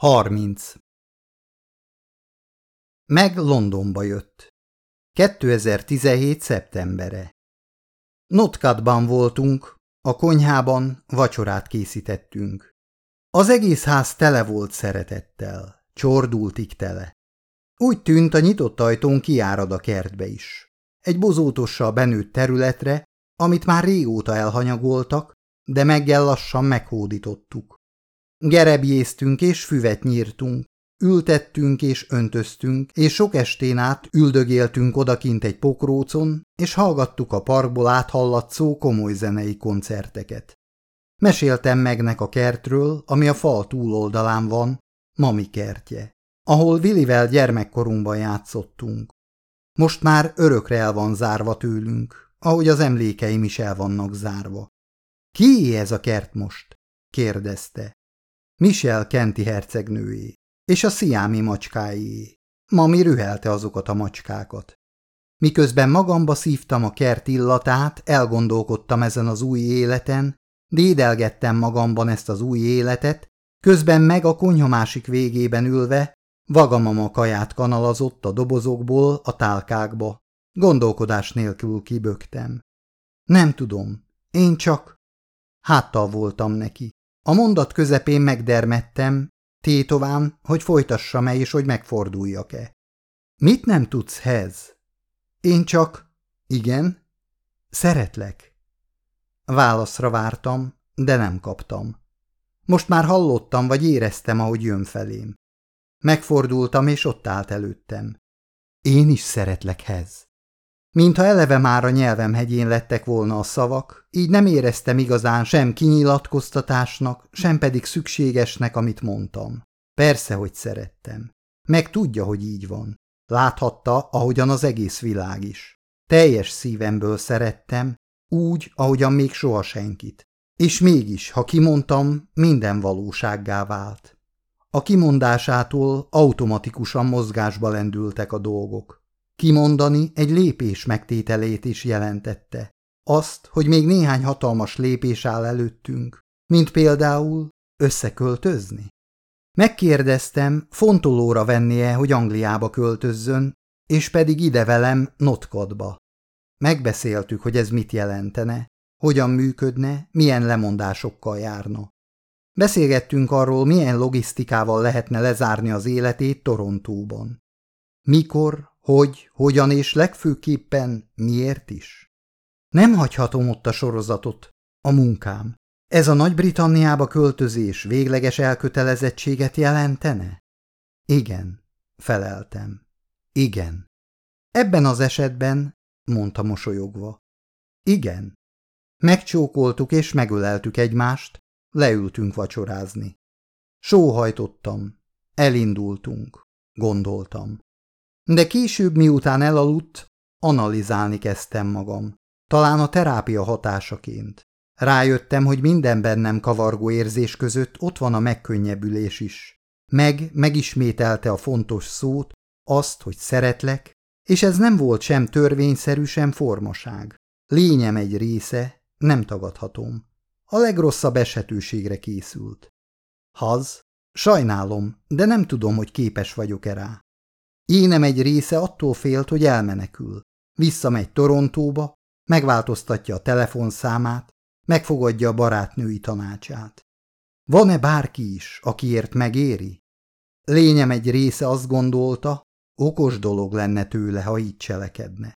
30. Meg Londonba jött. 2017. szeptembere. Notkatban voltunk, a konyhában vacsorát készítettünk. Az egész ház tele volt szeretettel, csordultig tele. Úgy tűnt, a nyitott ajtón kiárad a kertbe is. Egy bozótossal benőtt területre, amit már régóta elhanyagoltak, de meggel lassan meghódítottuk. Gerebjéztünk és füvet nyírtunk, ültettünk és öntöztünk, és sok estén át üldögéltünk odakint egy pokrócon, és hallgattuk a parkból áthallatszó komoly zenei koncerteket. Meséltem megnek a kertről, ami a fal túloldalán van, mami kertje, ahol Willivel gyermekkorunkban játszottunk. Most már örökre el van zárva tőlünk, ahogy az emlékeim is el vannak zárva. Ki ez a kert most? kérdezte. Michel Kenti hercegnőjé, és a sziámi macskáié. Mami rühelte azokat a macskákat. Miközben magamba szívtam a kert illatát, elgondolkodtam ezen az új életen, dédelgettem magamban ezt az új életet, közben meg a konyha másik végében ülve, vagamama kaját kanalazott a dobozokból a tálkákba. Gondolkodás nélkül kibögtem. Nem tudom, én csak... Háttal voltam neki. A mondat közepén megdermettem, tétován, hogy folytassam-e és hogy megforduljak-e. Mit nem tudsz, Hez? Én csak... Igen? Szeretlek. Válaszra vártam, de nem kaptam. Most már hallottam, vagy éreztem, ahogy jön felém. Megfordultam, és ott állt előttem. Én is szeretlek, Hez. Mintha eleve már a nyelvem hegyén lettek volna a szavak, így nem éreztem igazán sem kinyilatkoztatásnak, sem pedig szükségesnek, amit mondtam. Persze, hogy szerettem. Meg tudja, hogy így van. Láthatta, ahogyan az egész világ is. Teljes szívemből szerettem, úgy, ahogyan még soha senkit. És mégis, ha kimondtam, minden valósággá vált. A kimondásától automatikusan mozgásba lendültek a dolgok. Kimondani egy lépés megtételét is jelentette. Azt, hogy még néhány hatalmas lépés áll előttünk, mint például összeköltözni. Megkérdeztem, fontolóra vennie, hogy Angliába költözzön, és pedig ide velem Notkodba. Megbeszéltük, hogy ez mit jelentene, hogyan működne, milyen lemondásokkal járna. Beszélgettünk arról, milyen logisztikával lehetne lezárni az életét Torontóban. Mikor, hogy, hogyan és legfőképpen miért is. Nem hagyhatom ott a sorozatot, a munkám. Ez a Nagy-Britanniába költözés végleges elkötelezettséget jelentene? Igen, feleltem. Igen. Ebben az esetben, mondta mosolyogva. Igen. Megcsókoltuk és megöleltük egymást, leültünk vacsorázni. Sóhajtottam, elindultunk, gondoltam. De később, miután elaludt, analizálni kezdtem magam. Talán a terápia hatásaként. Rájöttem, hogy minden bennem kavargó érzés között ott van a megkönnyebbülés is. Meg megismételte a fontos szót, azt, hogy szeretlek, és ez nem volt sem törvényszerű, sem formaság. Lényem egy része, nem tagadhatom. A legrosszabb esetőségre készült. Haz, sajnálom, de nem tudom, hogy képes vagyok-e rá. Énem egy része attól félt, hogy elmenekül. Visszamegy Torontóba, megváltoztatja a telefonszámát, megfogadja a barátnői tanácsát. Van-e bárki is, akiért megéri? Lényem egy része azt gondolta, okos dolog lenne tőle, ha így cselekedne.